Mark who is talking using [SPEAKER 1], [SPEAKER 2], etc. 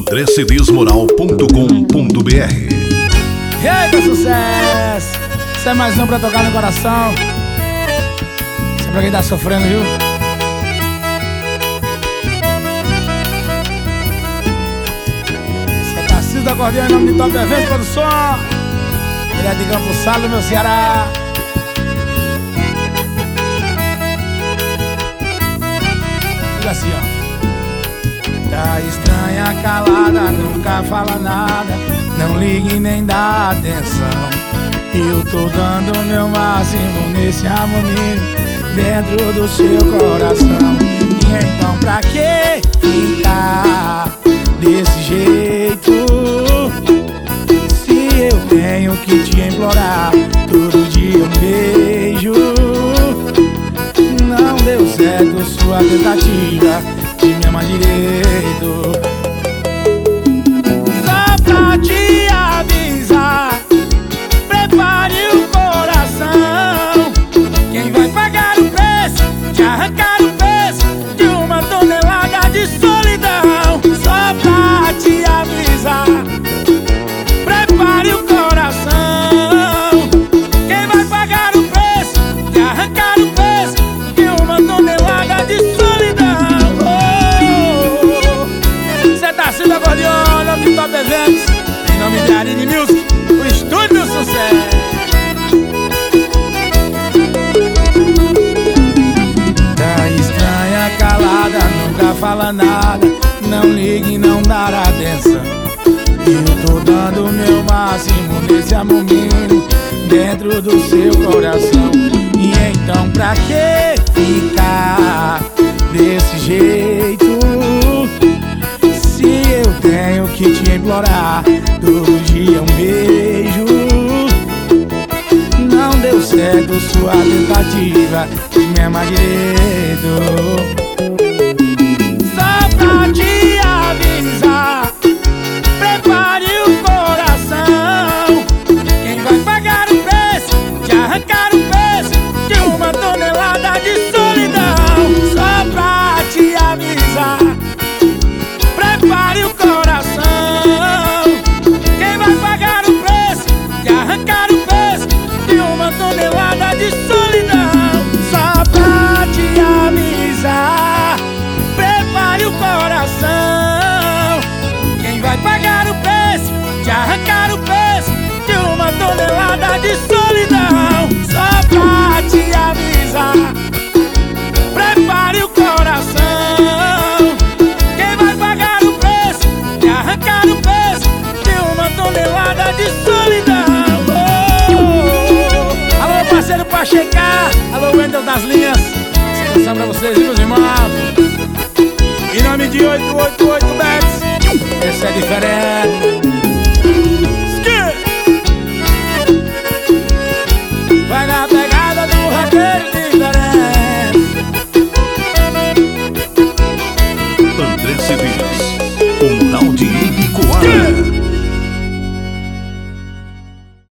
[SPEAKER 1] andrecedesmoral.com.br
[SPEAKER 2] Eita, sucesso! Isso é mais um pra tocar no coração. Isso é pra quem tá sofrendo, viu? Isso é Tarcísio da Acordeão em nome de Top Eventos Produção. Ele é de Campo Salo, meu Ceará. Diga assim, ó. Tá estranha, calada, nunca fala nada. Não ligue nem dá atenção. Eu tô dando meu máximo nesse harmonia dentro do seu coração. E então pra que ficar desse jeito? Se eu tenho que te implorar todo dia um beijo. Não deu certo sua tentativa de me amar direito. Fala nada. Não ligue, não dar atenção. Eu tô dando meu máximo nesse amorzinho dentro do seu coração. E então, pra que ficar desse jeito? Se eu tenho que te implorar todo dia um beijo. Não deu certo sua tentativa de me amar direito. Tonelada de solidão? Só pra te avisar, prepare o coração. Quem vai pagar o preço de arrancar o peso de uma tonelada de solidão? Oh! Alô, parceiro pra checar. Alô, Wendel das linhas. Canção pra vocês, meus irmãos? Em nome de 888 Bets, esse é diferente.